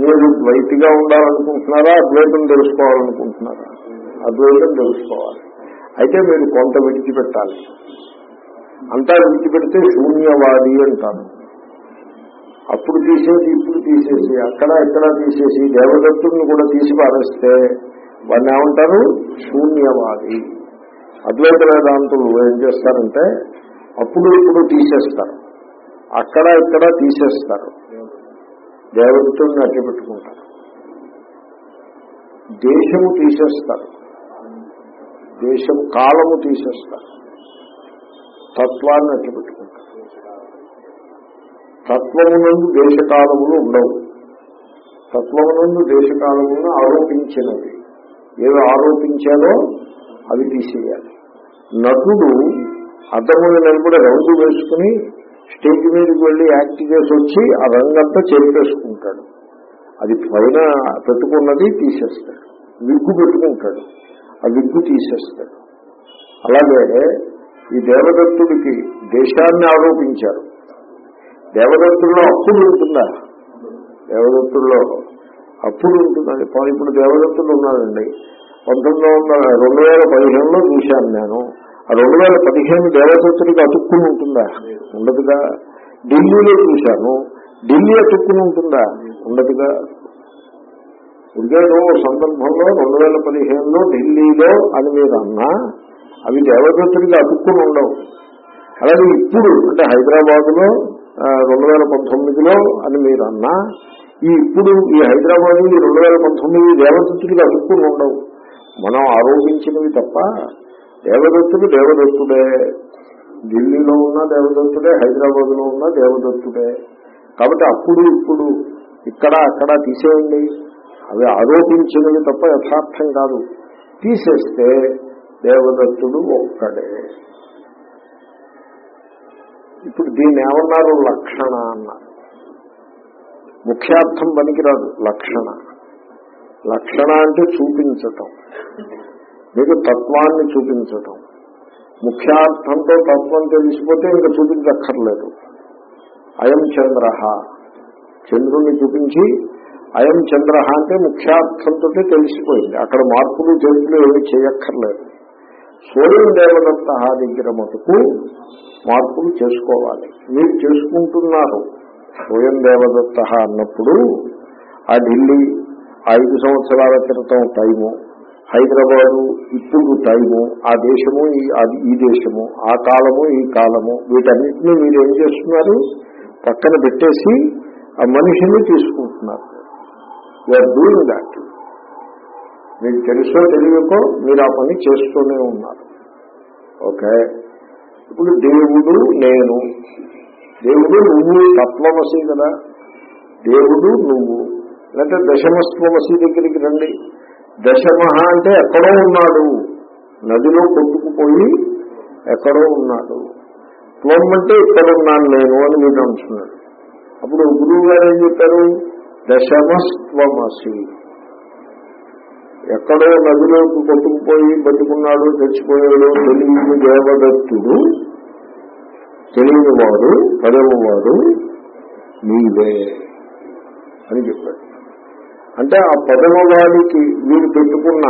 మీరు ద్వైతిగా ఉండాలనుకుంటున్నారా? అద్వైతం తెలుసుకోవాలనుకుంటున్నారా? అద్వైతం తెలుసుకోవాలి. అయితే మీరు కొంత విడిచిపెట్టాలి. అంతా విడిచిపెడితే శూన్యవాది అంటాను అప్పుడు తీసేసి ఇప్పుడు తీసేసి అక్కడ ఇక్కడ తీసేసి దేవదత్తుడిని కూడా తీసి పారేస్తే వాడిని ఏమంటారు? శూన్యవాది. అద్వైత వేదాంతులు ఏం చేస్తారంటే అప్పుడు ఇప్పుడు తీసేస్తారు. అక్కడ ఇక్కడ తీసేస్తారు. దేవతల్ని అట్టి పెట్టుకుంటారు దేశము తీసేస్తారు. దేశం కాలము తీసేస్తారు. తత్వాన్ని అట్టి పెట్టుకుంటారు తత్వమునందు దేశకాలములు ఉండవు. తత్వమునందు దేశకాలములను ఆరోపించినవి. ఏవి ఆరోపించాలో అవి తీసేయాలి. నటుడు అద్దములు నిలబడి రంగు వేసుకుని స్టేజ్ మీదకి వెళ్ళి యాక్ట్ చేసి వచ్చి ఆ రంగంతా చేపేసుకుంటాడు. అది పైన పెట్టుకున్నది తీసేస్తాడు. విగ్గు పెట్టుకుంటాడు. ఆ విగ్గు తీసేస్తాడు. అలాగే ఈ దేవదత్తుడికి దేశాన్ని ఆరోపించారు. దేవదత్తుల్లో అప్పుడు ఉంటుందా దేవదత్తుల్లో అప్పుడు ఉంటుందండి ఇప్పుడు దేవదత్తులు ఉన్నాడండి పంతొమ్మిది వందల రెండు వేల పదిహేనులో చూశాను నేను. ఆ రెండు వేల పదిహేను దేవదత్తుడికి అతుక్కుని ఉంటుందా? ఉండదుగా. ఢిల్లీలో చూశాను. ఢిల్లీ అతుక్కుని ఉంటుందా? ఉండదుగా. ఉద్యోగం సందర్భంలో రెండు వేల పదిహేనులో ఢిల్లీలో అని మీరు అన్నా అవి దేవదత్తుడికి అతుక్కుని ఉండవు. అలాగే ఇప్పుడు అంటే హైదరాబాద్లో రెండు వేల పంతొమ్మిదిలో అని మీరు అన్నా ఈ ఇప్పుడు ఈ హైదరాబాద్ ఈ రెండు వేల పంతొమ్మిది దేవదత్తుడికి అతుక్కుని ఉండవు. మనం ఆరోపించినవి తప్ప దేవదత్తుడు దేవదత్తుడే. ఢిల్లీలో ఉన్న దేవదత్తుడే హైదరాబాద్లో ఉన్న దేవదత్తుడే. కాబట్టి అప్పుడు ఇప్పుడు ఇక్కడ అక్కడ తీసేయండి. అవి ఆరోపించినవి తప్ప యథార్థం కాదు. తీసేస్తే దేవదత్తుడు ఒక్కడే. ఇప్పుడు దీన్ని ఏమన్నారు? లక్షణ అన్నారు. ముఖ్యార్థం పనికిరాదు లక్షణ. లక్షణ అంటే చూపించటం. మీకు తత్వాన్ని చూపించటం. ముఖ్యార్థంతో తత్వం తెలిసిపోతే ఇంకా చూపించక్కర్లేదు. అయం చంద్ర. చంద్రుణ్ణి చూపించి అయం చంద్ర అంటే ముఖ్యార్థంతో తెలిసిపోయింది. అక్కడ మార్పులు చేతులు ఏమి చేయక్కర్లేదు. సూర్యుని దేవదత్త దగ్గర మటుకు మార్పులు చేసుకోవాలి. మీరు చేసుకుంటున్నారు. స్వయం దేవదత్త అన్నప్పుడు ఆ ఢిల్లీ ఐదు సంవత్సరాల క్రితం టైము హైదరాబాదు ఇప్పుడు టైము ఆ దేశము ఈ అది- ఈ దేశము ఆ కాలము ఈ కాలము వీటన్నిటిని మీరు ఏం చేస్తున్నారు? పక్కన పెట్టేసి ఆ మనిషిని తీసుకుంటున్నారు. యూఆర్ డూయింగ్ దాట్ మీకు తెలుసో తెలియకో మీరు ఆ పని చేస్తూనే ఉన్నారు. ఓకే ఇప్పుడు దేవుడు నేను. దేవుడు నువ్వు తత్వమసి కదా? దేవుడు నువ్వు. లేకపోతే దశమస్త్వమసి దగ్గరికి రండి. దశమహ అంటే ఎక్కడో ఉన్నాడు. నదిలో కొట్టుకుపోయి ఎక్కడో ఉన్నాడు. త్వం అంటే ఇక్కడ ఉన్నాను నేను అని మీరు అంటున్నాడు. అప్పుడు గురువు గారు ఏం చెప్పారు? దశమస్త్వమసి. ఎక్కడో నదిలోకి కొట్టుకుపోయి బతుకున్నాడు చచ్చిపోయాడు తెలియని దేవదత్తుడు తెలియని వాడు పదమవాడు నీవే అని చెప్పాడు. అంటే ఆ పదమవాడికి వీరు పెట్టుకున్న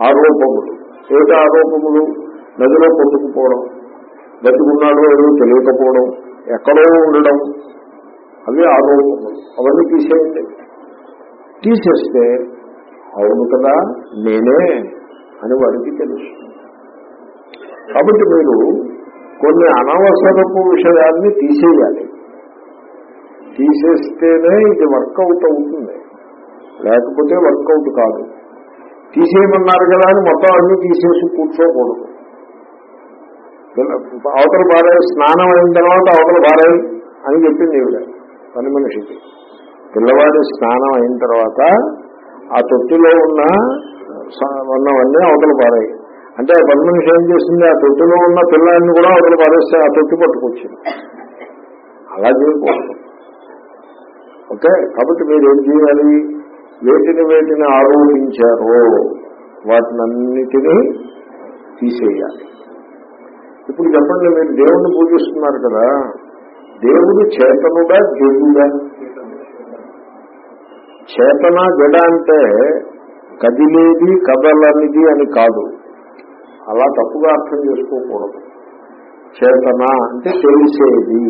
ఆరోపములు. ఏమిటి ఆరోపములు? నదిలో కొట్టుకుపోవడం. బతుకున్నాడో ఏదో తెలియకపోవడం. ఎక్కడో ఉండడం. అవి ఆరోపములు. అవన్నీ తీసేయండి. తీసేస్తే అవును కదా నేనే అని వాడికి తెలుస్తుంది కాబట్టి మీరు కొన్ని అనవసరపు విషయాన్ని తీసేయాలి. తీసేస్తేనే ఇది వర్కౌట్ అవుతుంది. లేకపోతే వర్కౌట్ కాదు. తీసేయమన్నారు కదా అని మొత్తం అన్ని తీసేసి కూర్చోకూడదు. అవతల బారాయి స్నానం అయిన తర్వాత అవతల బారాయి అని చెప్పింది ఈవిడ పని మనిషికి. పిల్లవాడి స్నానం అయిన తర్వాత ఆ తొట్టిలో ఉన్న ఉన్నవన్నీ అవతల పారాయి అంటే ఆ పని మనిషి ఏం చేసింది ఆ తొట్టిలో ఉన్న పిల్లల్ని కూడా అవతల పారేస్తే ఆ తొట్టి పట్టుకొచ్చింది. అలా చేయకూడదు. ఓకే? కాబట్టి మీరు ఏం చేయాలి? వేటిని వేటిని ఆరోపించారో వాటినన్నిటినీ తీసేయాలి. ఇప్పుడు చెప్పండి మీరు దేవుణ్ణి పూజిస్తున్నారు కదా దేవుడు చేతనుడా దేవుడా చేతన జడ అంటే కదిలేది కదలనిది అని కాదు. అలా తప్పుగా అర్థం చేసుకోకూడదు. చేతన అంటే తెలిసేది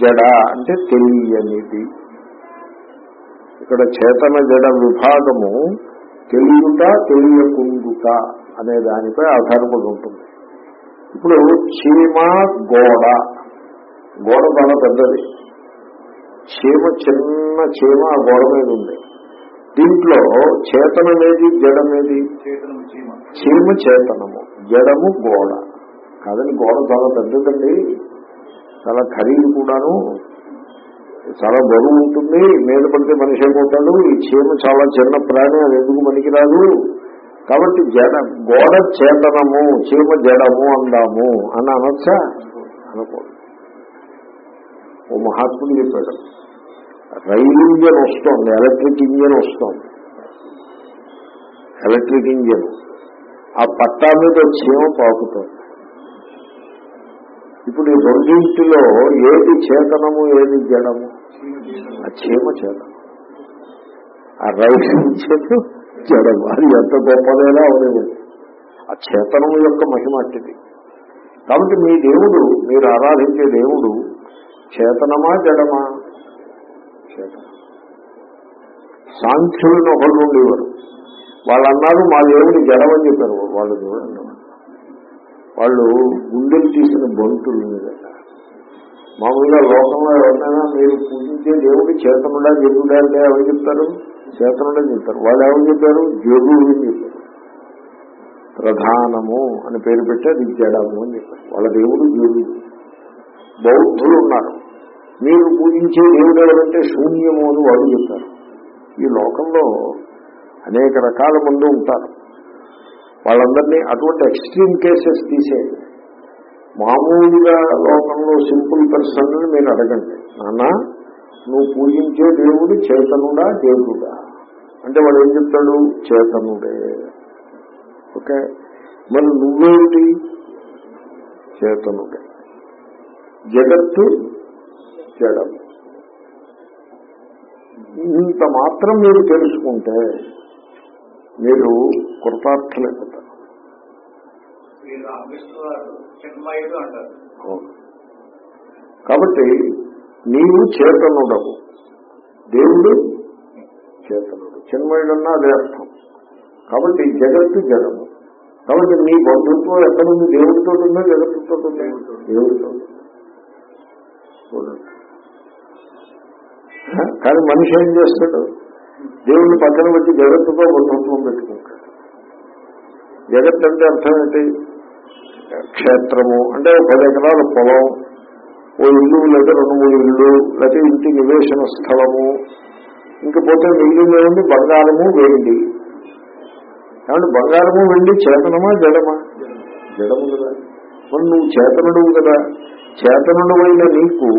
జడ అంటే తెలియనిది. ఇక్కడ చేతన జడ విభాగము తెలియట తెలియకుండుట అనే దానిపై ఆధారపడి ఉంటుంది. ఇప్పుడు చీమ గోడ. గోడ చాలా పెద్దది. చీమ చిన్న చీమ ఆ గోడ మీద ఉంది. దీంట్లో చేతనమేది జడమేది చీమ చేతనము. జడము గోడ. కాదని గోడ చాలా పెద్దదండి. చాలా ఖరీదు కూడాను. చాలా బరువు ఉంటుంది మీద పడితే మనిషి ఏమవుతాడు ఈ చీమ చాలా చిన్న ప్రాణి అది ఎందుకు పనికిరాదు కాబట్టి జడ గోడ చేతనము చీమ జడము అందాము అని అనొచ్చా? అనుకోండి ఓ మహాత్ముడు చెప్పాడు రైలు ఇంజన్ వస్తోంది ఎలక్ట్రిక్ ఇంజన్ వస్తోంది. Electric engine. ఆ పట్టా మీద చీమ పాకుతోంది. ఇప్పుడు ఈ రెండింటిలో ఏది చేతనము ఏది జడము? ఆ చీమ చేత. ఆ రైలు చేత చేయడం అది ఎంత గొప్పదైనా అవలేదు. ఆ చేతనం యొక్క మహిమ అట్టిది. కాబట్టి మీ దేవుడు మీరు ఆరాధించే దేవుడు చేతనమా జడమా? చేతనం. సాంఖ్యులను ఒకళ్ళు ఉండేవారు. వాళ్ళు అన్నారు మా దేవుడు జడమని చెప్పారు. వాళ్ళు దేవుడు వాళ్ళు గుండెలు తీసిన బంతులు మీద. మామూలుగా లోకంలో ఎవరినైనా మీరు పూజించే దేవుడు చేతనుడా జరుగుడా అంటే ఎవరు చెప్తారు? చేతనుడా చెప్తారు. వాళ్ళు ఎవరు చెప్పారు? జగుడు అని చెప్పారు. ప్రధానము అని పేరు పెట్టి అది జడము అని చెప్పారు. వాళ్ళ దేవుడు జగుడు బౌద్ధులు ఉన్నారు. మీరు పూజించే దేవుడు ఎవరంటే శూన్యము అని వాళ్ళు చెప్తారు. ఈ లోకంలో అనేక రకాల మంది ఉంటారు. వాళ్ళందరినీ అటువంటి ఎక్స్ట్రీమ్ కేసెస్ తీసేయండి. మామూలుగా లోకంలో సింపుల్ పర్సన్ మీరు అడగండి. నాన్న నువ్వు పూజించే దేవుడు చేతనుడా దేవుడా? అంటే వాడు ఏం చెప్తాడు? చేతనుడే. ఓకే? మరి నువ్వేమిటి? చేతనుడే. జగత్తు జడం ఇంత మాత్రం మీరు తెలుసుకుంటే మీరు కృతార్థులైపోతారు శ్రీ రామకృష్ణ వారు చిన్మయుడు అంటారు. కాబట్టి నీవు చేతనుడవు. దేవుడు చేతనుడు. చిన్మయుడన్నా అదే అర్థం. కాబట్టి జగత్తు జగము. కాబట్టి నీ బంధుత్వం ఎక్కడుంది దేవుడితో ఉందో జగత్తుతో ఉందా దేవుడితో కానీ మనిషి ఏం చేస్తాడు? దేవుడిని పక్కన పెట్టి జగత్తుతో బంధుత్వం పెట్టుకుంటాడు. జగత్ అంటే అర్థం ఏంటి? క్షేత్రము అంటే పది ఎకరాల పొలం ఓ ఇల్లు లేదా రెండు మూడు ఇల్లు లేకపోతే ఇంటి నివేశన స్థలము. ఇంకపోతే మిగిలిన ఏముంది? బంగారము వెండి. కాబట్టి బంగారము వెండి చేతనమా జడమా? జడము కదా. మరి నువ్వు చేతనుడు కదా. చేతనుడు అయిన నీకు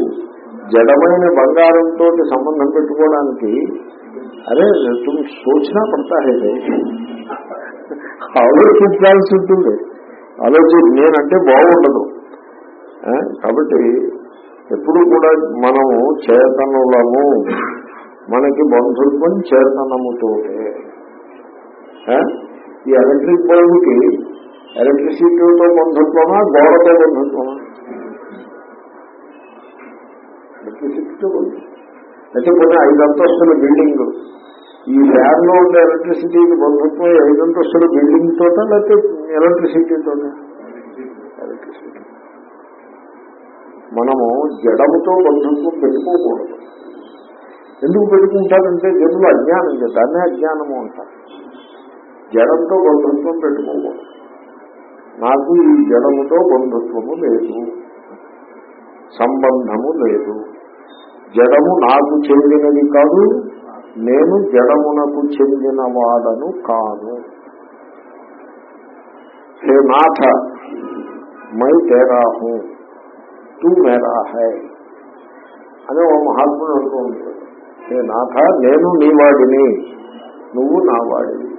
జడమైన బంగారంతో సంబంధం పెట్టుకోవడానికి అరే తుమ్ సోచనా పడతా హే ఆలోచించాల్సి ఉంటుంది. ఆలోచి నేనంటే బాగుండదు. కాబట్టి ఎప్పుడు కూడా మనము చేతనులము. మనకి బంధుత్వం చేతనముతోటే. ఈ ఎలక్ట్రిక్ బల్బుకి ఎలక్ట్రిసిటీతో బంధుత్వమా గోడతో బంధుత్వమా? ఎలక్ట్రిసిటీతో బంధుత్వం. అయితే కొన్ని ఐదు అంతస్తుల బిల్డింగ్. ఈ ల్యాబ్లో ఉండే ఎలక్ట్రిసిటీకి బంధుత్వం ఐదు అంతస్తుల బిల్డింగ్ తోట లేకపోతే ఎలక్ట్రిసిటీతో ఎలక్ట్రిసిటీ. మనము జడముతో బంధుత్వం పెట్టుకోకూడదు. ఎందుకు పెట్టుకుంటారంటే జడులు అజ్ఞానం దాన్ని దాన్నే అజ్ఞానము అంటారు. జడంతో బంధుత్వం పెట్టుకోకూడదు. నాకు ఈ జడముతో బంధుత్వము లేదు. సంబంధము లేదు. జడము నాకు చెందినది కాదు నేను జడమునకు చెందిన వాడను కాను హే నాథ మై తేరా హూ తూ మేరా హై అని ఓ మహాత్ముడు అంటూ ఉంటాడు హే నాథ నేను నీ వాడిని నువ్వు నా వాడిని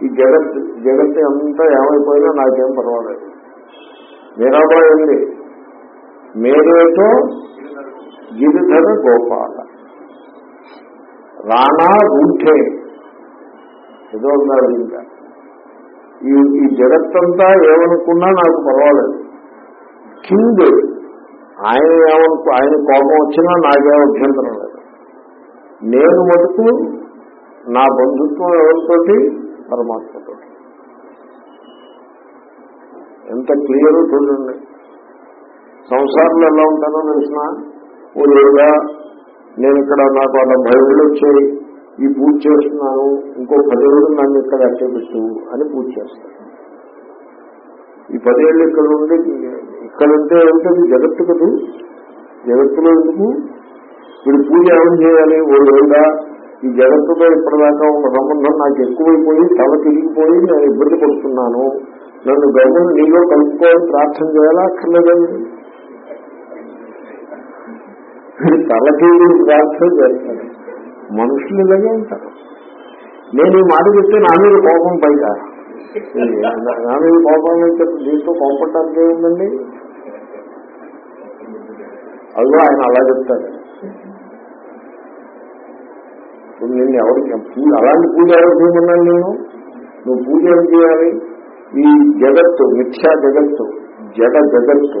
ఈ జగత్ జగత్ అంతా ఏమైపోయినా నాకేం పర్వాలేదు మీరాబాయి ఉంది మేరేతో గిరిధర గోపాల రాణా గుంఠే ఏదో ఉన్నారు ఇంకా ఈ ఈ జగత్తంతా ఏమనుకున్నా నాకు పర్వాలేదు. కింద ఆయన ఏమనుకు ఆయన కోపం వచ్చినా నాకే అభ్యంతరం లేదు. నేను మటుకు నా బంధుత్వం ఎవరితోటి? పరమాత్మతో ఎంత క్లియర్ చూడండి. సంసారంలో ఎలా ఉంటానో తెలిసిన? ఓ లేదా నేను ఇక్కడ నాకు ఆ డెబ్బై ఏళ్ళు వచ్చాయి. ఈ పూజ చేస్తున్నాను ఇంకో పదేళ్ళు నన్ను ఇక్కడ అట్టేపెట్టు అని పూజ చేస్తాను ఈ పదేళ్ళు ఇక్కడ ఉండి ఇక్కడంటే ఏమిటది జగత్తు కదూ? జగత్తులో ఎందుకు? వీడు పూజ ఏమని చేయాలి? ఓ లేదా ఈ జగత్తుతో ఇప్పటిదాకా ఉన్న సంబంధం నాకు ఎక్కువైపోయి తల తిరిగిపోయి నేను ఇబ్బంది పడుతున్నాను. నన్ను గజం నీలో కలుపుకోవాలని ప్రార్థన చేయాలా అక్కర్లేదండి తలకి ప్రార్థన చేస్తాను మనుషులు ఇలాగే ఉంటారు. నేను ఈ మాట చెప్తే నా మీద కోపం బయట నా మీద కోపం అని దీంతో కోపడటానికి ఏముందండి? అదో ఆయన అలా చెప్తాడు ఇప్పుడు నిన్ను ఎవరికి పూజ అలాంటి పూజ ఎవరు చేయమన్నాను నేను? నువ్వు పూజ ఏం చేయాలి? ఈ జగత్తు మిథ్యా జగత్తు జడ జగత్తు.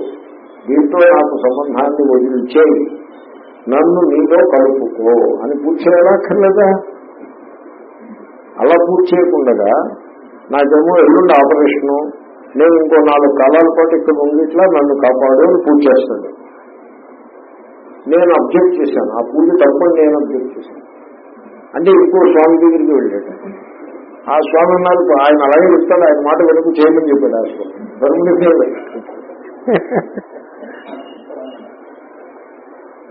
దీంతో నాకు సంబంధాన్ని వదిలిచేయి. నన్ను నీలో కలుపుకో అని పూజ చేయాలక్కర్లేదా అలా పూజ చేయకుండా నాకేమో ఎల్లుండి ఆపరేషను నేను ఇంకో నాలుగు కాలాల పాటు ఇక్కడ ఉండిట్లా ఇట్లా నన్ను కాపాడు అని పూజ చేస్తాడు నేను అబ్జెక్ట్ చేశాను. ఆ పూజ తప్పని నేను అబ్జెక్ట్ చేశాను. అంటే ఇంకో స్వామి దగ్గరికి వెళ్ళాడు. ఆ స్వామి అన్నారు ఆయన అలాగే చెప్తాడు. ఆయన మాట వెనుక చేయమని చెప్పాడు ఆ స్వామి.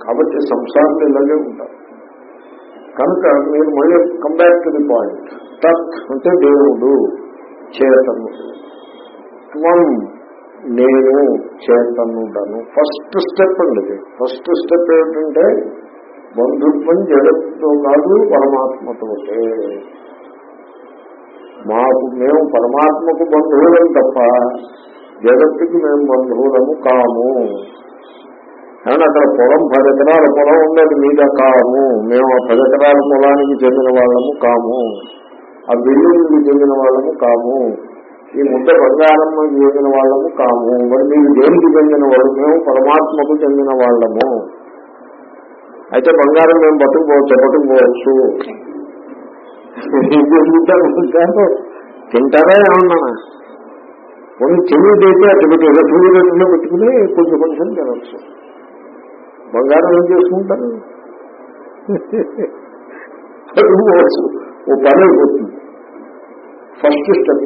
కాబట్టి సంసారం ఇలాగే ఉంటారు. కనుక మీరు మళ్ళీ కంబ్యాక్ టు ది పాయింట్ తత్ అంటే దేవుడు చేతనుడు త్వం నేను చేతనుడను. ఫస్ట్ స్టెప్ అండి ఫస్ట్ స్టెప్ ఏమిటంటే బంధుత్వం జగత్తుతో కాదు పరమాత్మతోటే మాకు మేము పరమాత్మకు బంధువులం తప్ప జగత్తుకి మేము బంధువులము కాము. కానీ అక్కడ పొలం పది ఎకరాల పొలం ఉండేది మీద కాము. మేము ఆ పది ఎకరాల పొలానికి చెందిన వాళ్ళము కాము. ఆ బిల్డింగ్కి చెందిన వాళ్ళము కాము. ఈ ముద్ద బంగారం చెందిన వాళ్ళము కాము. మరి మీరు దేనికి చెందిన వాళ్ళు? మేము పరమాత్మకు చెందిన వాళ్ళము. అయితే బంగారం మేము పట్టుకుపోవచ్చు పట్టుకుపోవచ్చు. కాదు తింటారా ఏమన్నా? కొన్ని తెలియదైతే అటు పెట్టి రెఫ్రిజిరేటర్లో పెట్టుకుని కొంచెం కొంచెం తినవచ్చు బంగారం ఏం చేసుకుంటారు? చదువుకోవచ్చు ఓ పని అయిపోతుంది. ఫస్ట్ స్టెప్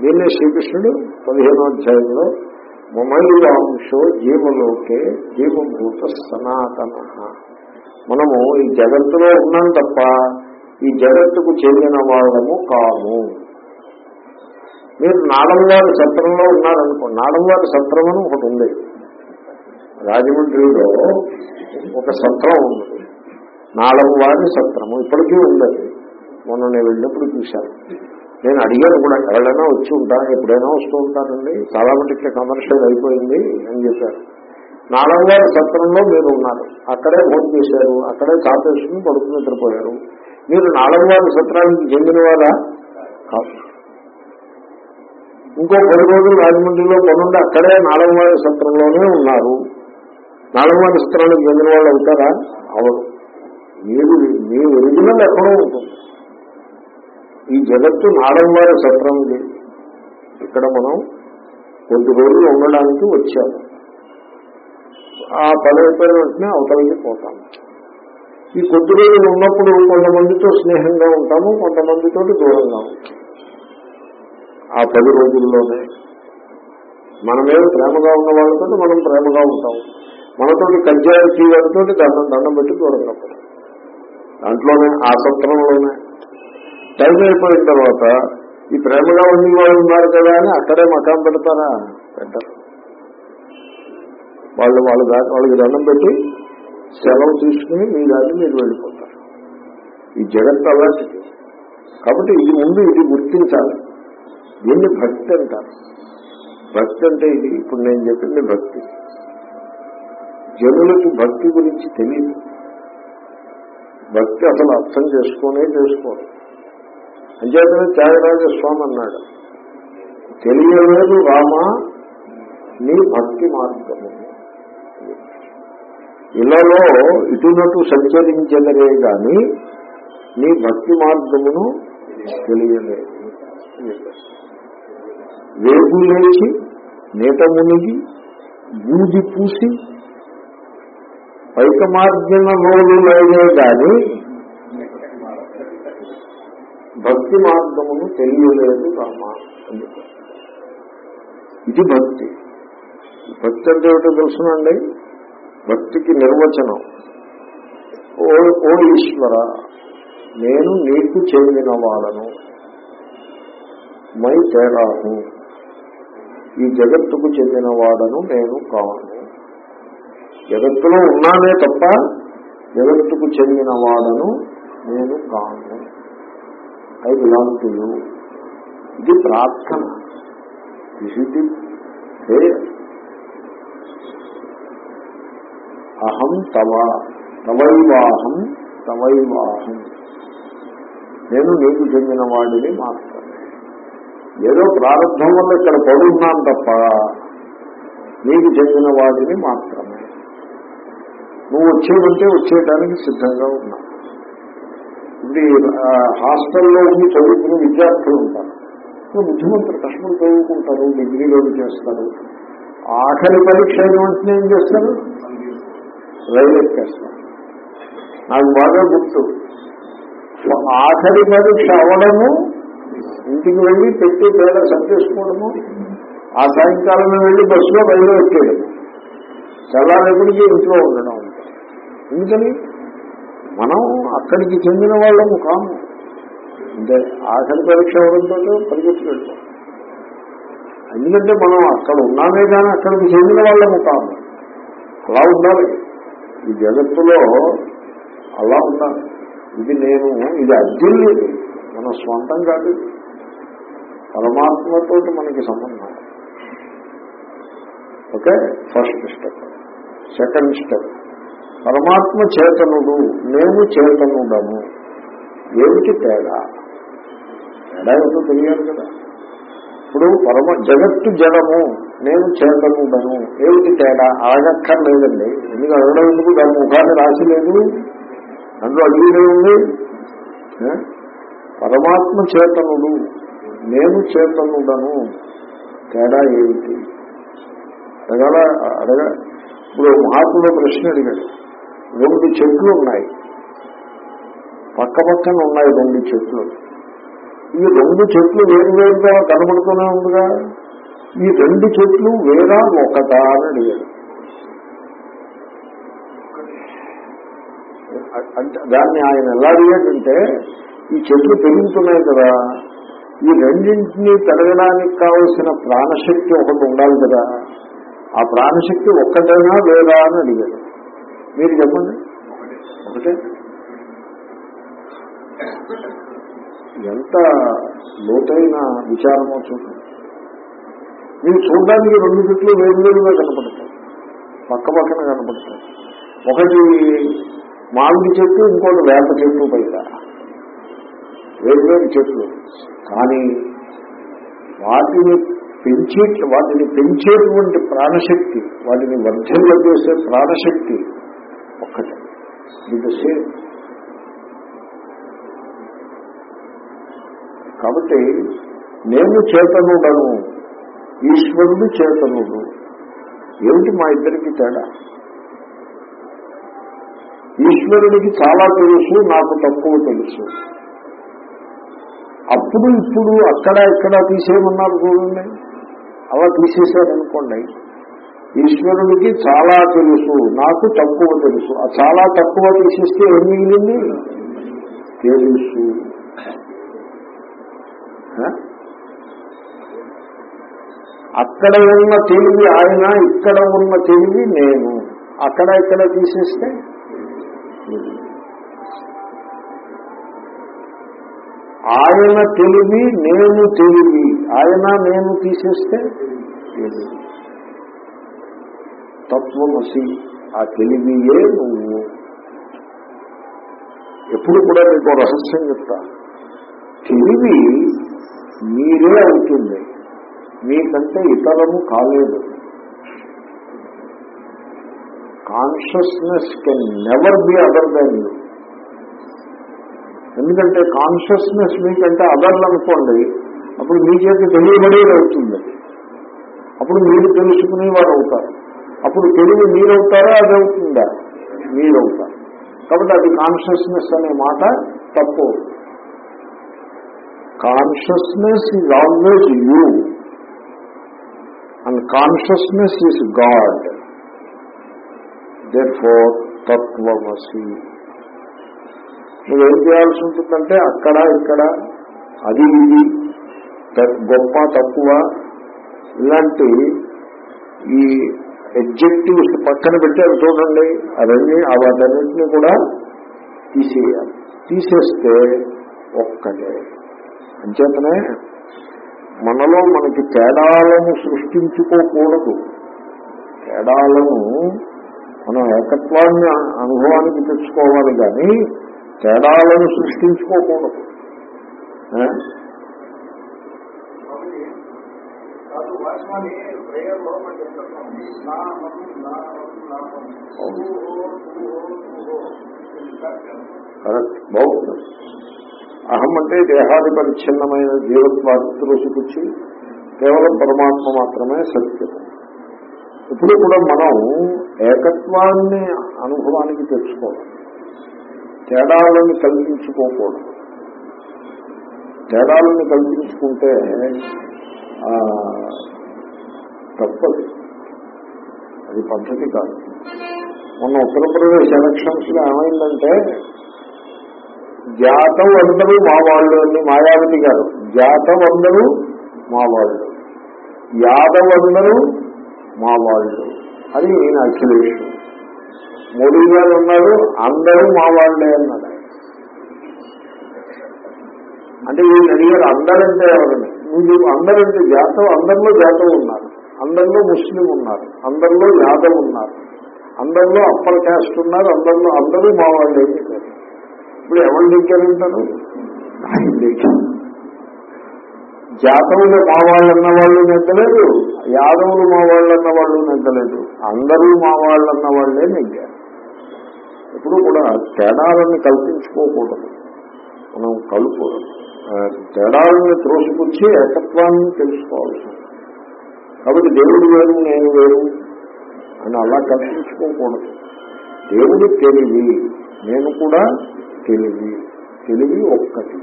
దీన్నే శ్రీకృష్ణుడు పదిహేనో అధ్యాయంలో మమైవాంశో జీవలోకే జీవభూత సనాతన. మనము ఈ జగత్తులో ఉన్నాం తప్ప ఈ జగత్తుకు చెందిన వాళ్ళము కాము. మీరు నాడంగారి సత్రంలో ఉన్నారనుకో నాడంగారి సత్రం అని ఒకటి ఉంది. రాజమండ్రిలో ఒక సత్రం ఉంది. నాలుగు వారి సత్రము. ఇప్పటికీ ఉండదు మొన్న నేను వెళ్ళినప్పుడు చూశాను. నేను అడిగాను కూడా ఎవరైనా వచ్చి ఉంటాను ఎప్పుడైనా వస్తూ ఉంటానండి చాలా మటుకి కమర్షియల్ అయిపోయింది అని చెప్పారు. వారి సత్రంలో మీరు ఉన్నారు. అక్కడే భోజనం చేశారు. అక్కడే కాపేసుకుని పడుకుని నిద్రపోయారు. మీరు నాలుగవారి సత్రానికి చెందిన వారా కాదు. ఇంకో పది రోజులు రాజమండ్రిలో పనుండి అక్కడే నాలుగవారి సత్రంలోనే ఉన్నారు. నాలుగవారి సత్రానికి చెందిన వాళ్ళు అవుతారా? అవరు మీరు మీ ఒరిజినల్ ఎక్కడో ఉంటుంది. ఈ జగత్తు నాడంవారి సత్రం ఇది. ఇక్కడ మనం కొద్ది రోజులు ఉండడానికి వచ్చాము ఆ పని అయిపోయిన వెంటనే అవతలకి పోతాము ఈ కొద్ది రోజులు ఉన్నప్పుడు కొంతమందితో స్నేహంగా ఉంటాము కొంతమందితో దూరంగా ఉంటాము ఆ పది రోజుల్లోనే మనమే ప్రేమగా ఉన్న వాళ్ళతో మనం ప్రేమగా ఉంటాం. మనతోటి కజ్జాలు చేయడంతో దండం దండం పెట్టి దూరంగా పోతాం దాంట్లోనే ఆ సత్రంలోనే. టైం అయిపోయిన తర్వాత ఈ ప్రేమగా ఉండి వాళ్ళు ఉన్నారు కదా అని అక్కడే మకాం పెడతారా? పెట్టరు. వాళ్ళు వాళ్ళ దాకా వాళ్ళకి దండం పెట్టి సెలవు తీసుకుని మీ దాన్ని మీరు వెళ్ళిపోతారు. ఈ జగత్ అలాంటిది కాబట్టి ఇది ముందు ఇది గుర్తించాలి. దీన్ని భక్తి అంటారు. భక్తి అంటే ఇది. ఇప్పుడు నేను చెప్పింది భక్తి. జనులకి భక్తి గురించి తెలియదు భక్తి అసలు అర్థం చేసుకునే చేసుకోరు. అంచేతనే త్యాగరాజ స్వామి అన్నాడు తెలియలేదు రామా నీ భక్తి మార్గము. ఇళ్ళలో ఇటునటు సంచరించదరే గాని నీ భక్తి మార్గమును తెలియలేదు. వేగు లేచి నేత మునిగి బూది పూసి పైక మార్జన రోజులైనే గాని భక్తి మార్గమును తెలియలేదు రామ అని ఇది భక్తి. భక్తి అంటే ఏమిటో తెలుసునండి? భక్తికి నిర్వచనం. ఓ ఓ ఈశ్వర నేను నీకు చెందిన వాడను మై తేరాను ఈ జగత్తుకు చెందిన వాడను నేను కాను. జగత్తులో ఉన్నానే తప్ప జగత్తుకు చెందిన వాడను నేను కాను. I belong to you. ఇది ప్రార్థన. దిస్ ఇస్ ది ప్రేయర్ అహం తవ. తవైవాహం తవైవాహం. నేను నీకు చెందిన వాడిని మాత్రమే. ఏదో ప్రారంభం వల్ల ఇక్కడ పడున్నాను తప్ప నీకు చెందిన వాడిని మాత్రమే. నువ్వు వచ్చేవంటే వచ్చేయడానికి సిద్ధంగా ఉన్నా ఇది హాస్టల్లో ఉండి చదువుకునే విద్యార్థులు ఉంటారు. బుద్ధిమంతులు కష్టం చదువుకుంటారు డిగ్రీలో చేస్తారు. ఆఖరి పరీక్ష అయిన వెంటనే ఏం చేస్తారు? రైలు ఎక్కేస్తారు. నాకు బాగా గుర్తు. ఆఖరి పరీక్ష అవ్వడము ఇంటికి వెళ్ళి పెట్టి పేద సర్దేసుకోవడము ఆ సాయంకాలం వెళ్ళి బస్సులో రైలు ఎక్కేయడం చల్లారెప్పటికీ ఇంట్లో ఉండడం. ఎందుకని? మనం అక్కడికి చెందిన వాళ్ళము కాము. అంటే ఆఖరి పరీక్ష అవడంతో పరిగెత్తుకెళ్తాం ఎందుకంటే మనం అక్కడ ఉన్నామే కానీ అక్కడికి చెందిన వాళ్ళము కాము. అలా ఉండాలి. ఈ జగత్తులో అలా ఉండాలి. ఇది నేను ఇది అర్జున్ మన స్వంతం కాదు. పరమాత్మతో మనకి సంబంధం. Okay? First step second step పరమాత్మ చేతనుడు నేను చేతనుడము. ఏమిటి తేడా? తేడా ఏదో తెలియాలి కదా. ఇప్పుడు పరమ జగత్తు జడము నేను చేతనుడను ఏమిటి తేడా? అడగక్కర్లేదండి ఎందుకు? అడగడం ఎందుకు? దాని ముఖాన్ని రాసి లేదు. అందులో అడిగినే ఉంది. పరమాత్మ చేతనుడు నేను చేతనుడను తేడా ఏమిటి? అడగల? అడగ. ఇప్పుడు మహాత్ముడు ప్రశ్న అడిగాడు. రెండు చెట్లు ఉన్నాయి. పక్క పక్కన ఉన్నాయి రెండు చెట్లు. ఈ రెండు చెట్లు వేరు వేరుగా కనబడుతూనే ఉందిగా. ఈ రెండు చెట్లు వేరా ఒకటా అని అడిగాడు. అంటే దాన్ని ఆయన ఎలా అడిగాడంటే ఈ చెట్లు పెరుగుతున్నాయి కదా ఈ రెండింటినీ పెరగడానికి కావలసిన ప్రాణశక్తి ఒకటి ఉండాలి కదా ఆ ప్రాణశక్తి ఒక్కటైనా వేరా అని అడిగాడు. మీరు చెప్పండి. ఒకటే. ఎంత లోతైన విచారమో చూడండి. మీరు చూడడానికి రెండు చెట్లు వేరువేరుగా కనపడతాయి. పక్క పక్కన కనపడతాయి. ఒకటి మామిడి చెట్టు ఇంకోటి వేప చెట్టు పైగా వేరువేరు చెట్లు. కానీ వాటిని పెంచే వాటిని పెంచేటువంటి ప్రాణశక్తి వాటిని వర్ధంలో చేసే ప్రాణశక్తి ఒక్కటే. ఇది సేమ్ కాబట్టి నేను చేతనుడను ఈశ్వరుడు చేతనుడు. ఏమిటి మా ఇద్దరికి తేడా? ఈశ్వరుడికి చాలా తెలుసు నాకు తక్కువ తెలుసు. అప్పుడు ఇప్పుడు అక్కడ ఇక్కడ తీసేయమన్నారు చూడండి. అలా తీసేశారనుకోండి. ఈశ్వరుడికి చాలా తెలుసు నాకు తక్కువ తెలుసు. ఆ చాలా తక్కువ తీసేస్తే ఏం మిగిలింది? తెలుసు. అక్కడ ఉన్న తెలివి ఆయన ఇక్కడ ఉన్న తెలివి నేను. అక్కడ ఇక్కడ తీసేస్తే ఆయన తెలివి నేను తెలివి. ఆయన నేను తీసేస్తే తెలివి తత్వమసి ఆ తెలివియే నువ్వు. ఎప్పుడు కూడా మీకు రహస్యం చెప్తా. తెలివి మీరే అవుతుంది. మీకంటే ఇతరము కాలేదు. Consciousness can never be other than you ఎందుకంటే కాన్షియస్నెస్ మీకంటే అదర్లు అనుకోండి అప్పుడు మీ చేత తెలియబడేది అవుతుంది. అప్పుడు మీరు తెలుసుకునేవారు అవుతారు అప్పుడు తెలివి మీరవుతారా? అది అవుతుందా మీరవుతారు. కాబట్టి అది కాన్షియస్నెస్ అనే మాట తప్పు. Consciousness is always you and consciousness is God therefore తత్వమసి నువ్వేం చేయాల్సి ఉంటుందంటే అక్కడ ఇక్కడ అది ఇది గొప్ప తక్కువ ఇలాంటి ఈ ఎగ్జెక్టివ్స్ పక్కన పెట్టారు చూడండి అవన్నీ వాటన్నింటినీ కూడా తీసేయాలి. తీసేస్తే ఒక్కటే. అంచేతనే మనలో మనకి తేడాలను సృష్టించుకోకూడదు. తేడాలను మనం ఏకత్వాన్ని అనుభవానికి తెచ్చుకోవాలి కానీ తేడాలను సృష్టించుకోకూడదు. వాస్తవాన్ని ప్రేయర్లో బాగుంది అహం అంటే దేహాది పరిచ్ఛిన్నమైన జీవత్వాసుకొచ్చి కేవలం పరమాత్మ మాత్రమే సత్యం. ఇప్పుడు కూడా మనం ఏకత్వాన్ని అనుభవానికి తెచ్చుకోవాలి. తేడాలను కల్పించుకోకూడదు తేడాలను కల్పించుకుంటే తప్పదు. అది పద్ధతి కాదు. మొన్న ఉత్తరప్రదేశ్ ఎలక్షన్స్లో ఏమైందంటే జాతం అందరూ మా వాళ్ళు అని మాయావతి గారు. జాతం అందరూ మా వాళ్ళు. యాదవ్ అందరూ మా వాళ్ళు. అని నేను అఖిలేష్ మోడీ గారు ఉన్నారు అందరూ మా వాళ్ళే అన్నారు. అంటే వీళ్ళు అడిగారు అందరంటే ఎవరని నువ్వు అందరంటే జాతం అందరిలో జాతం ఉన్నారు. అందరిలో ముస్లిం ఉన్నారు అందరిలో యాదవ్ ఉన్నారు అందరిలో అప్పర్ క్యాస్ట్ ఉన్నారు అందరిలో అందరూ మా వాళ్ళు చెప్పారు ఇప్పుడు ఎవరు దిక్కారంటారు ఆయన దిక్కారు జాతవులు మా వాళ్ళు అన్న వాళ్ళు నెగ్గలేదు యాదవులు మా వాళ్ళు అన్న వాళ్ళు నెగ్గలేదు అందరూ మా వాళ్ళు అన్న వాళ్ళే నెగ్గారు. ఎప్పుడు కూడా తేడాలను కల్పించుకోకూడదు. మనం కలుపు తేడాలను త్రోసిపుచ్చి ఏకత్వాన్ని తెలుసుకోవాల్సి కాబట్టి దేవుడు వేరు నేను వేరు అని అలా కల్పించుకోకూడదు దేవుడు తెలివి నేను కూడా తెలివి తెలివి ఒక్కటి.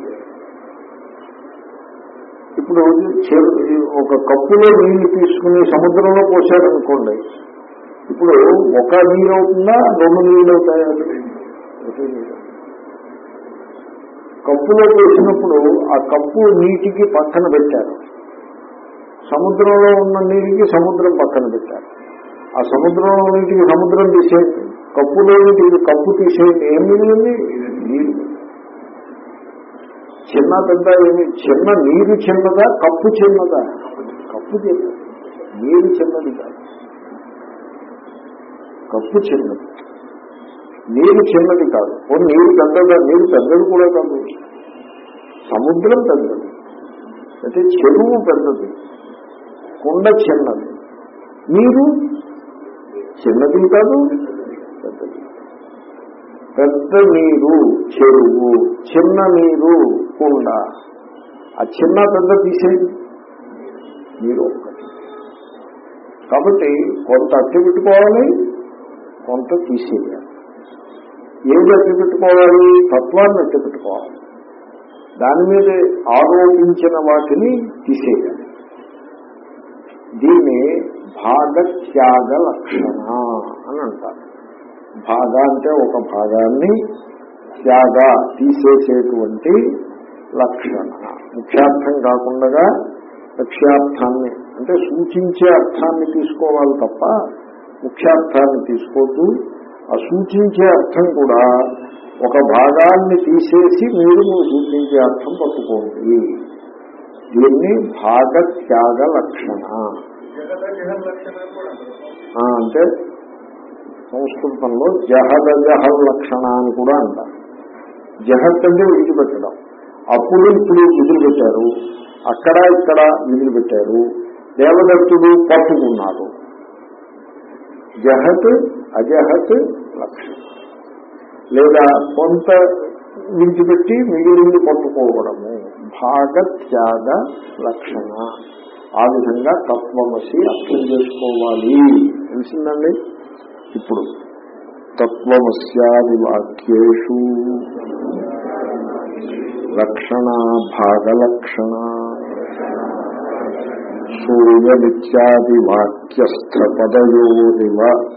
ఇప్పుడు ఒక కప్పులో నీళ్ళు తీసుకుని సముద్రంలో పోసారనుకోండి ఇప్పుడు ఒక నీళ్ళు అవుతుందా రెండు నీళ్ళు అవుతాయా? కప్పులో పోసినప్పుడు ఆ కప్పు నీటికి పక్కన పెట్టారు. సముద్రంలో ఉన్న నీటికి సముద్రం పక్కన పెట్టారు. ఆ సముద్రంలో నీటికి సముద్రం తీసేయండి. కప్పులో నీటికి కప్పు తీసేయండి. ఏం మిగిలింది? నీరు. చిన్న పెద్ద ఏమి? చిన్న నీరు చిన్నదా? కప్పు చిన్నదా? కప్పు చిన్నది. నీరు చిన్నది కాదు. కప్పు చిన్నది. నీరు చిన్నది కాదు. ఓ నీరు పెద్దదా? నీరు పెద్దది కూడా కాదు. సముద్రం పెద్దది. అంటే చెరువు పెద్దది. కొండ చిన్నది. నీరు చిన్నది కాదు పెద్దది పెద్ద నీరు చెరువు చిన్న నీరు కుండ. ఆ చిన్న పెద్ద తీసేది మీరు ఒక్కటి. కాబట్టి కొంత అట్టి పెట్టుకోవాలి కొంత తీసేయాలి. ఏది అట్టి పెట్టుకోవాలి? తత్వాన్ని అట్టి పెట్టుకోవాలి. దాని మీద ఆరోపించిన వాటిని తీసేయాలి. దీన్ని భాగత్యాగ లక్షణ అని అంటారు. భాగ అంటే ఒక భాగాన్ని త్యాగ తీసేసేటువంటి లక్షణ. ముఖ్యార్థం కాకుండా లక్ష్యార్థాన్ని అంటే సూచించే అర్థాన్ని తీసుకోవాలి తప్ప ముఖ్యార్థాన్ని తీసుకోవద్దు. ఆ సూచించే అర్థం కూడా ఒక భాగాన్ని తీసేసి మీరు మీరు సూచించే అర్థం పట్టుకోండి. దీన్ని భాగత్యాగ లక్షణ అంటే సంస్కృతంలో జహద జహల్ లక్షణ అని కూడా అంటారు. జహత్ అంటే విడిచిపెట్టడం. అప్పుడు ఇప్పుడు వదిలిపెట్టారు అక్కడ ఇక్కడ వదిలిపెట్టారు దేవదత్తుడు పట్టుకున్నారు. జహత్ అజహత్ లక్షణ. లేదా కొంత విడిచిపెట్టి మిగిలింది పట్టుకోవడము. భాగత్యాగ లక్షణ. ఆ విధంగా తత్వమసి అర్థం చేసుకోవాలి. తెలిసిందండి? ఇప్పుడు తత్వమస్యాది వాక్యేషు. లక్షణ భాగలక్షణ. సూర్యమిత్యాది వాక్యస్థ పదయోరివ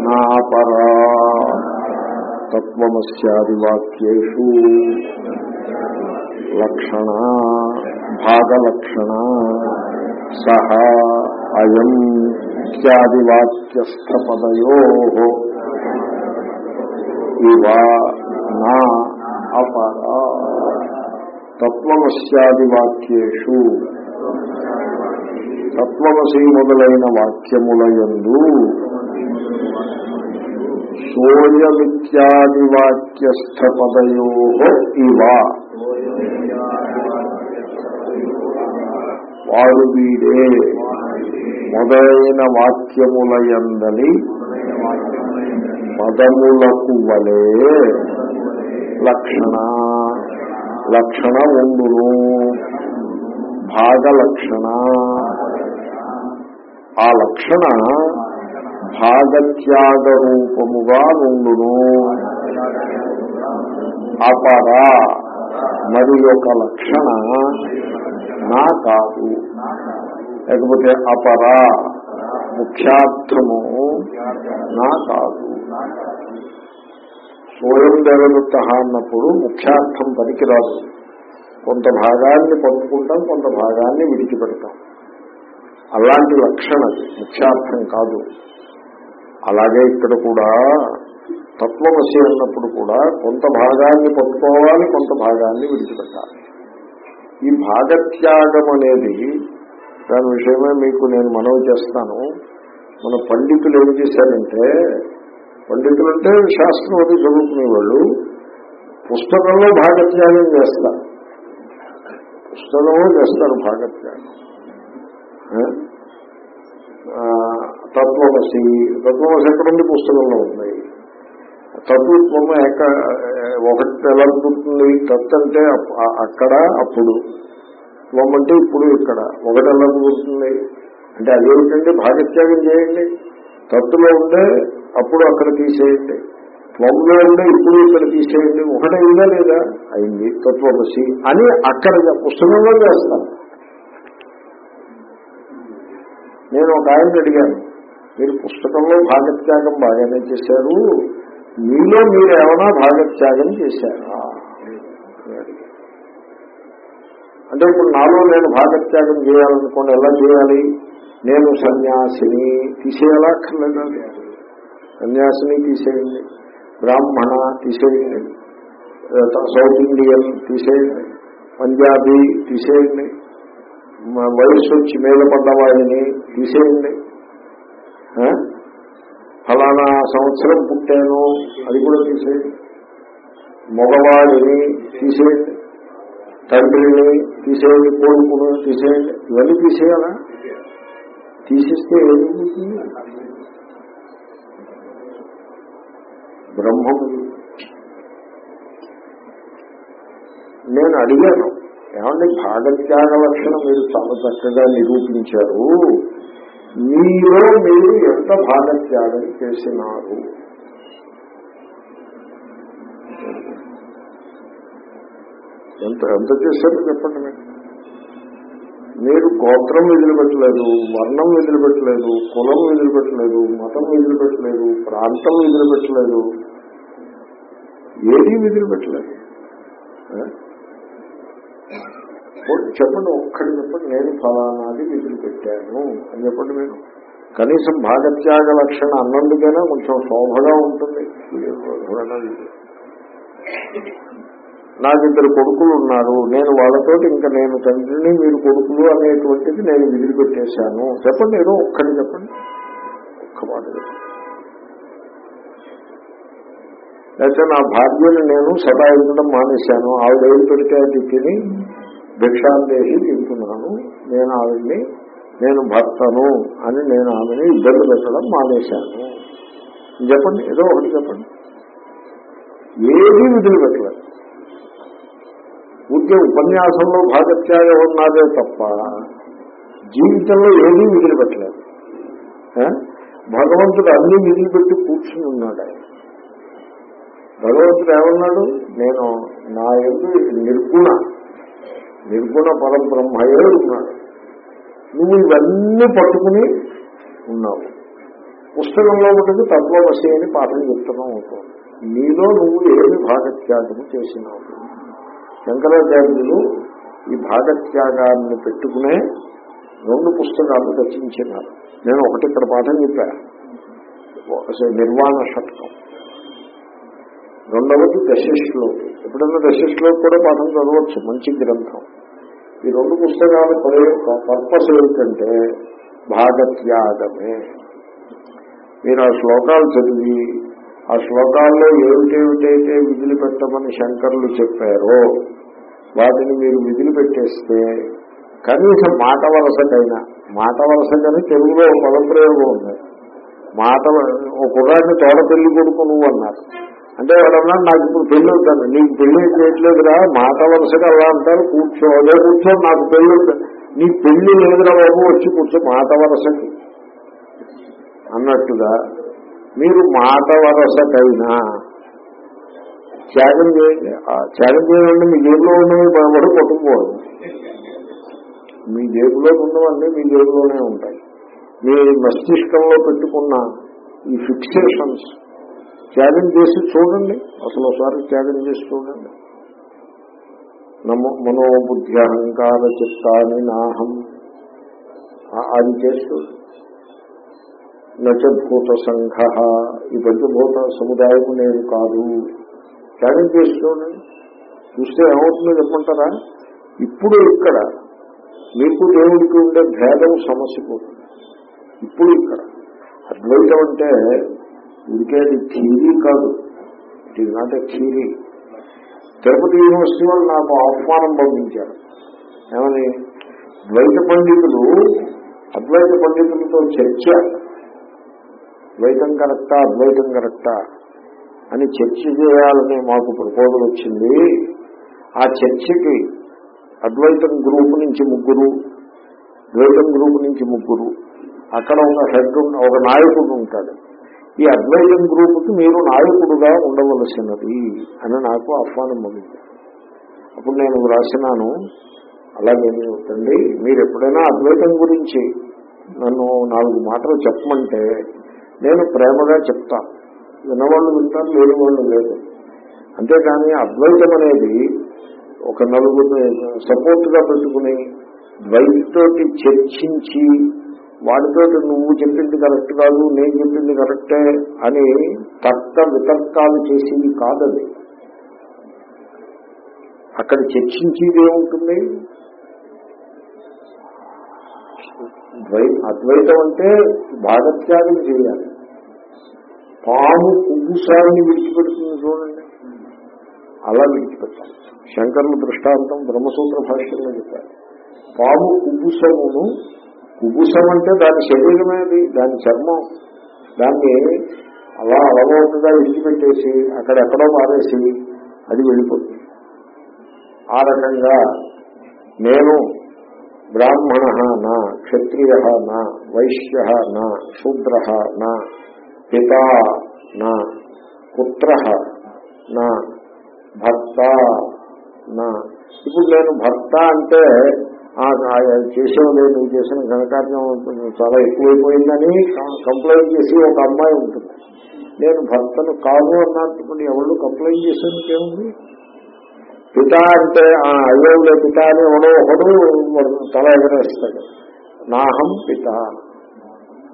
నాపరా. తత్వమస్యాదివాక్యేషు లక్షణ భాగలక్షణ సహ అయం ఇత్యాదివాక్యస్థపదయో వాక్యస్థ ఇవ నా అపరా తత్వమస్యాదివాక్యేషు తత్వమసి మొదలైన వాక్యములయందు యందు సోయమిత్యాది వాక్యస్థ పదయో ఇవ వాడు వీడే మొదలైన వాక్యములయందని పదములకు వలే లక్షణ లక్షణ ఉండును భాగలక్షణ ఆ లక్షణ భాగత్యాగ రూపముగా ఉండును అపర మరి ఒక లక్షణ నా కాదు. లేకపోతే అపర ముఖ్యార్థము నా కాదు. స్వయం దేవదత్త అన్నప్పుడు ముఖ్యార్థం పనికిరాదు. కొంత భాగాన్ని పట్టుకుంటాం కొంత భాగాన్ని విడిచిపెడతాం. అలాంటి లక్షణం ముఖ్యార్థం కాదు. అలాగే ఇక్కడ కూడా తత్వమసి అన్నప్పుడు కూడా కొంత భాగాన్ని పట్టుకోవాలి కొంత భాగాన్ని విడిచిపెట్టాలి. ఈ భాగత్యాగం అనేది దాని విషయమే మీకు నేను మనవి చేస్తాను. మన పండితులు ఏం చేశారంటే పండితులు అంటే శాస్త్రం అది చదువుకునే వాళ్ళు పుస్తకంలో భాగత్యాగం చేస్తారు. పుస్తకంలో చేస్తారు భాగత్యాగం. తత్వమసి తత్వమసి ఎక్కడుంది పుస్తకంలో ఉంది. తత్వత్వము ఎక్క ఒకటి ఎలా కుదురుతుంది తత్ అంటే అప్- అక్కడ అప్పుడు. త్వం అంటే ఇప్పుడు ఇక్కడ. ఒకటి ఎలా కుదురుతుంది అంటే అదేమిటండి భాగత్యాగం చేయండి. తత్తులో ఉండే అప్పుడు అక్కడ తీసేయండి. త్వంలో ఉండే ఇప్పుడు ఇక్కడ తీసేయండి. ఒకటైందా లేదా? అయింది. తత్వమసి అని అక్కడ పుస్తకంలో చేస్తాను నేను ఒక ఆయన అడిగాను మీరు పుస్తకంలో భాగత్యాగం బాగానే చేశారు మీలో మీరు ఏమైనా భాగత్యాగం చేశారా? అంటే ఇప్పుడు నాలో నేను భాగత్యాగం చేయాలనుకోండి ఎలా చేయాలి? నేను సన్యాసిని తీసేయాలా అక్కర్లేదా? సన్యాసిని తీసేయండి బ్రాహ్మణ తీసేయండి సౌత్ ఇండియన్ తీసేయండి పంజాబీ తీసేయండి వయసు వచ్చి మీద పడ్డవాడిని తీసేయండి. ఫలానా సంవత్సరం పుట్టాను అది కూడా తీసేయండి. మగవాడిని తీసేయండి. తండ్రిని తీసేయండి కోరుకుని తీసేయండి. ఇవన్నీ తీసేయాలా? తీసేస్తే ఏమిటి బ్రహ్మము నేను అడిగాను ఏమండి భాగత్యాగ లక్షణం మీరు చాలా చక్కగా నిరూపించారు. మీలో మీరు ఎంత భాగత్యాగం చేసినారు? ఎంత ఎంత చేశారు చెప్పండి మీరు? మీరు గోత్రం వదిలిపెట్టలేదు వర్ణం వదిలిపెట్టలేదు కులం వదిలిపెట్టలేదు మతం వదిలిపెట్టలేదు ప్రాంతం వదిలిపెట్టలేదు ఏది వదిలిపెట్టలేదు. చెప్పండి ఒక్కడి చెప్పండి నేను ఫలానాది వదిలిపెట్టాను అని చెప్పండి మీరు. కనీసం భాగత్యాగ లక్షణ అన్నందుకైనా కొంచెం శోభగా ఉంటుంది. నాకు ఇద్దరు కొడుకులు ఉన్నారు. నేను వాళ్ళతో ఇంకా నేను తండ్రిని మీరు కొడుకులు అనేటువంటిది నేను వదిలిపెట్టేశాను. చెప్పండి ఏదో ఒక్కడి చెప్పండి. ఒక్క మాట చెప్పండి. లేకపోతే నా భార్యను నేను సదాయించడం మానేశాను. ఆవిడ ఏది పెడితే అది తిని భిక్షాందేహి తింటున్నాను నేను ఆవిడ్ని నేను భర్తను అని నేను ఆమెని ఇబ్బంది పెట్టడం మానేశాను. చెప్పండి ఏదో ఒకటి చెప్పండి. ఏది విధులు పెట్టలేదు ఊరికే ఉపన్యాసంలో భాగత్యాగం ఉన్నదే తప్ప జీవితంలో ఏదీ విధులు పెట్టలేదు భగవంతుడు అన్ని విధులు పెట్టి కూర్చుని ఉన్నాడు ఆయన. భగవంతుడు ఏమన్నాడు? నేను నా యొక్క నిర్గుణ నిర్గుణ పరబ్రహ్మయే ఉన్నాడు. నువ్వు ఇవన్నీ పట్టుకుని ఉన్నావు. పుస్తకంలో ఉంటుంది తత్వవశి అని పాఠం చెప్తున్నాం అవుతుంది నీలో నువ్వు ఏమి భాగత్యాగము చేసినావు? శంకరాచార్యులు ఈ భాగత్యాగాన్ని పెట్టుకునే రెండు పుస్తకాలు రచించినారు. నేను ఒకటి ఇక్కడ పాఠం చెప్పా. నిర్వాణ షట్కం. రెండవది దశశ్లోకి ఎప్పుడైనా రెసిస్ట్లో కూడా పాఠం చదవచ్చు. మంచి గ్రంథం. ఈ రెండు పుస్తకాలు పర్పస్ ఏమిటంటే భాగత్యాగమే. మీరు ఆ శ్లోకాలు చదివి ఆ శ్లోకాల్లో ఏమిటేమిటైతే విధులు పెట్టమని శంకరులు చెప్పారో వాటిని మీరు విధులు పెట్టేస్తే కనీసం మాట వలసకైనా మాట వలసకని తెలుగులో పదప్రయోగం ఉంది. మాట ఒక కుర్రాడిని తోడ పెళ్ళి కొడుకు నువ్వు అన్నారు అంటే ఎవరన్నా నాకు ఇప్పుడు పెళ్ళి అవుతాను నీకు పెళ్ళి చేయట్లేదురా మాట వరుసగా అలా అంటారు కూర్చో. అదే కూర్చో నాకు పెళ్ళి అవుతాను నీ పెళ్ళి లేదురా బాబు వచ్చి కూర్చో మాట వరసకి. అన్నట్టుగా మీరు మాట వరసకైనా త్యాగం చేయండి. త్యాగం చేయండి మీ జేబులో ఉన్నవి పడబడి కొట్టుకోవాలి మీ జేబులో ఉన్నవన్నీ మీ జేబులోనే ఉంటాయి. మీ మస్తిష్కంలో పెట్టుకున్న ఈ ఫిక్సేషన్స్ త్యాగం చేసి చూడండి. అసలు ఒకసారి త్యాగం చేసి చూడండి. నమో మనోబుద్ధి అహంకార చిత్తాని నాహం. ఆ- అది చేసి చూడండి నచభూత సంఘ. ఈ పంచభూత సముదాయం నేను కాదు. త్యాగం చేసి చూడండి. చూస్తే ఏమవుతుందో చెప్పమంటారా? ఇప్పుడు ఇక్కడ మీకు దేవుడికి ఉండే భేదం సమస్య పోతుంది ఇప్పుడు ఇక్కడ. అద్వైతం అంటే ఉడికే అది థీరీ కాదు. It is not a theory Tirupati university వాళ్ళు నాకు ఆహ్వానం పంపించారు. ఏమని? ద్వైత పండితులు అద్వైత పండితులతో చర్చ. ద్వైతం కరెక్టా? అద్వైతం కరెక్టా? అని చర్చ చేయాలని మాకు ప్రపోజల్ వచ్చింది. ఆ చర్చకి అద్వైతం గ్రూప్ నుంచి ముగ్గురు ద్వైతం గ్రూప్ నుంచి ముగ్గురు. అక్కడ ఒక హెడ్ ఒక నాయకుడు ఉంటాడు. ఈ అద్వైతం గ్రూపుకి మీరు నాయకుడుగా ఉండవలసినది అని నాకు ఆహ్వానం పొందింది అప్పుడు నేను రాసినాను అలాగేమి అవుతుంది మీరు ఎప్పుడైనా అద్వైతం గురించి నన్ను నాలుగు మాటలు చెప్పమంటే నేను ప్రేమగా చెప్తా. విన్నవాళ్ళు వింటారు లేని వాళ్ళు లేదు. అంతేకాని అద్వైతం అనేది ఒక నలుగురు సపోర్ట్గా పెట్టుకుని ద్వైతతోటి చర్చించి వాడితో నువ్వు చెప్పింది కరెక్ట్ కాదు నేను చెప్పింది కరెక్టే అని తర్క వితర్కాలు చేసేది కాదది. అక్కడ చర్చించేది ఏముంటుంది అద్వైతం అంటే భాగత్యాగం చేయాలి. పాము కుబుసాన్ని విడిచిపెడుతుంది చూడండి. అలా విడిచిపెట్టాలి. శంకరుల దృష్టాంతం బ్రహ్మసూత్ర భాష్యంలో చెప్పారు. పాము కుబుసమును కుబుసం అంటే దాని శరీరమేది దాని చర్మం. దాన్ని అలా అలవాటుగా విడిచిపెట్టేసి అక్కడెక్కడో మారేసి అది వెళ్ళిపోతుంది. ఆ రకంగా నేను బ్రాహ్మణ నా క్షత్రియ నా వైశ్య నా శూద్ర నా పిత నా పుత్ర నా భర్త నా. ఇప్పుడు నేను భర్త అంటే చేసేవాళ్ళు నువ్వు చేసిన ఘనకార్యం చాలా ఎక్కువైపోయిందని కంప్లైంట్ చేసి ఒక అమ్మాయి ఉంటుంది. నేను భర్తను కాదు అన్నప్పుడు ఎవరు కంప్లైంట్ చేసేందుకు ఏముంది? పిత అంటే ఆ, అయ్యోలే పిత అని ఎవడో ఒకడు తల ఎగరేస్తాడు. నాహం పిత.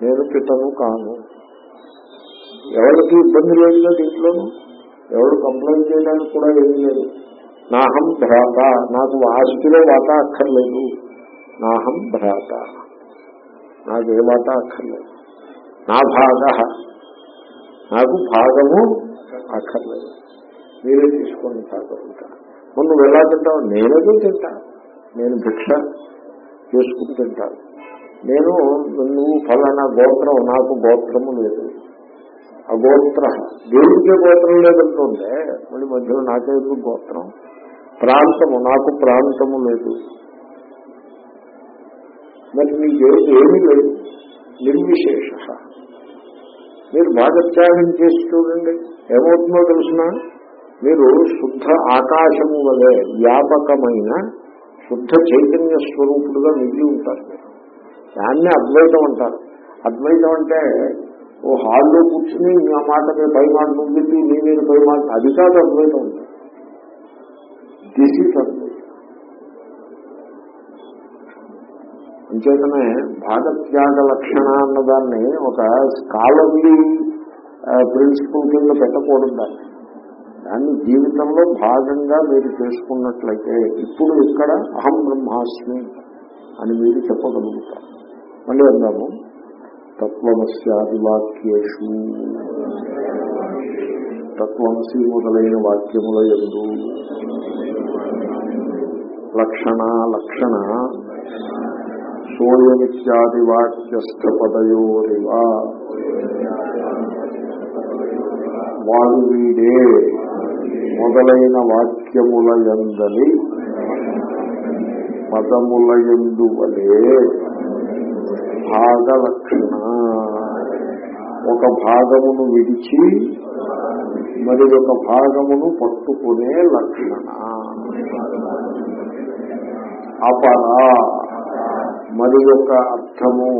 నేను పితను కాను. ఎవరికి ఇబ్బంది లేదు కదా దీంట్లోనూ. ఎవరు కంప్లైంట్ చేయడానికి కూడా ఏమీ లేదు. నాహం భ్రాత. నాకు ఆస్తిలో వాట అక్కర్లేదు. నాహం భ్రాత. నాకు ఏ వాట అక్కర్లేదు. నా భాగ. నాకు భాగము అక్కర్లేదు. మీరే తీసుకొని తాగుంటా మొన్న నువ్వు ఎలా తింటావు? నేనేదో తింటా. నేను భిక్ష చేసుకుని తింటాను నేను నువ్వు ఫలానా గోత్రం నాకు గోత్రము లేదు. అగోత్ర. దేవుడికే గోత్రం లేదంటుంటే మళ్ళీ మధ్యలో నాకే గోత్రం? ప్రాంతము నాకు ప్రాంతము లేదు. మరి మీకు ఏమీ లేదు. నిర్విశేష. మీరు భాగత్యాగం చేసి చూడండి. ఏమవుతుందో తెలుసిన? మీరు శుద్ధ ఆకాశము వలె వ్యాపకమైన శుద్ధ చైతన్య స్వరూపుడుగా మిగిలి ఉంటారు మీరు. దాన్నే అద్వైతం అంటారు. అద్వైతం అంటే ఓ హాల్లో కూర్చుని నా మాట మీద పై మాట నువ్వు నీ మీద పై మాట అది కాదు అద్వైతం ఉంటుంది అంచేతనే భాగత్యాగ లక్షణ అన్నదాన్ని ఒక స్కాలర్లీ ప్రిన్సిపల్ కింద పెట్టకూడదు దాన్ని. దాన్ని జీవితంలో భాగంగా మీరు చేసుకున్నట్లయితే ఇప్పుడు ఇక్కడ అహం బ్రహ్మాస్మి అని మీరు చెప్పగలుగుతారు. మళ్ళీ అందాము. తత్వమస్యాది వాక్యేషు. తత్వమసి మొదలైన వాక్యముల ఎందు లక్షణ లక్షణ. సోయమిత్యాది వాక్యస్థ పదయోరివా వాడు వీడే మొదలైన వాక్యముల ఎందని పదముల ఎందు వలే భాగలక్షణ. ఒక భాగమును విడిచి మరి ఒక భాగమును పట్టుకునే లక్షణ. అపరా మరి యొక్క అర్థము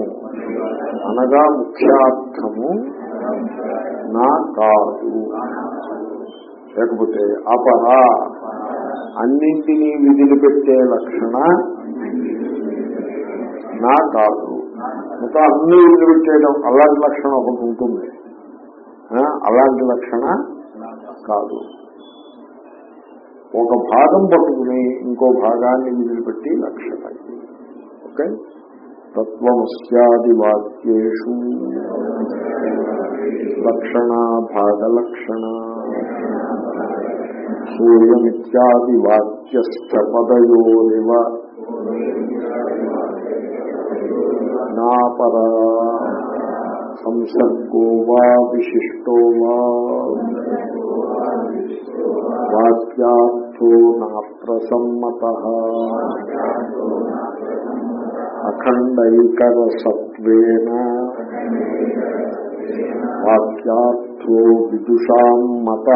అనగా ముఖ్యార్థము నా కాదు. లేకపోతే అపరా అన్నింటినీ విదిలిపెట్టే లక్షణ నా కాదు. ఇంకా అన్ని విదిలిపెట్టేయడం అలాంటి లక్షణం ఒకటి ఉంటుంది. అలాంటి లక్షణ కాదు. ఒక భాగం పట్టుకుని ఇంకో భాగాన్ని విదిలిపెట్టి లక్షణ ఇది. ఓకే? తత్వమస్యాది వాక్యేషు లక్షణ భాగలక్షణ. సూర్యమిత్యాది వాక్యస్థ పదయోనివ నాపరా. సంసర్గో వా విశిష్టో వా. వాక్యార్థో నాప్రసమ్మత అఖండైకరసత్వేన. వాక్యార్థో విదుషాం మత.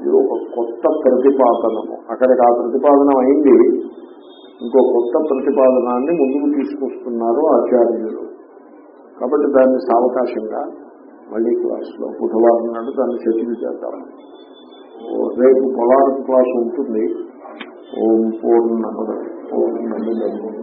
ఇది ఒక కొత్త ప్రతిపాదనము. అక్కడికి ఆ ప్రతిపాదనం అయింది. ఇంకో కొత్త ప్రతిపాదనాన్ని ముందుకు తీసుకొస్తున్నారు ఆచార్యులు. కాబట్టి దాన్ని సావకాశంగా మళ్ళీ క్లాసులో బుధవారం నాడు దాన్ని సెటిల్ చేద్దాం. రేపు పొలానికి క్లాస్ ఉంటుంది. ఓం పూర్ణమద పూర్ణమిదం ఓం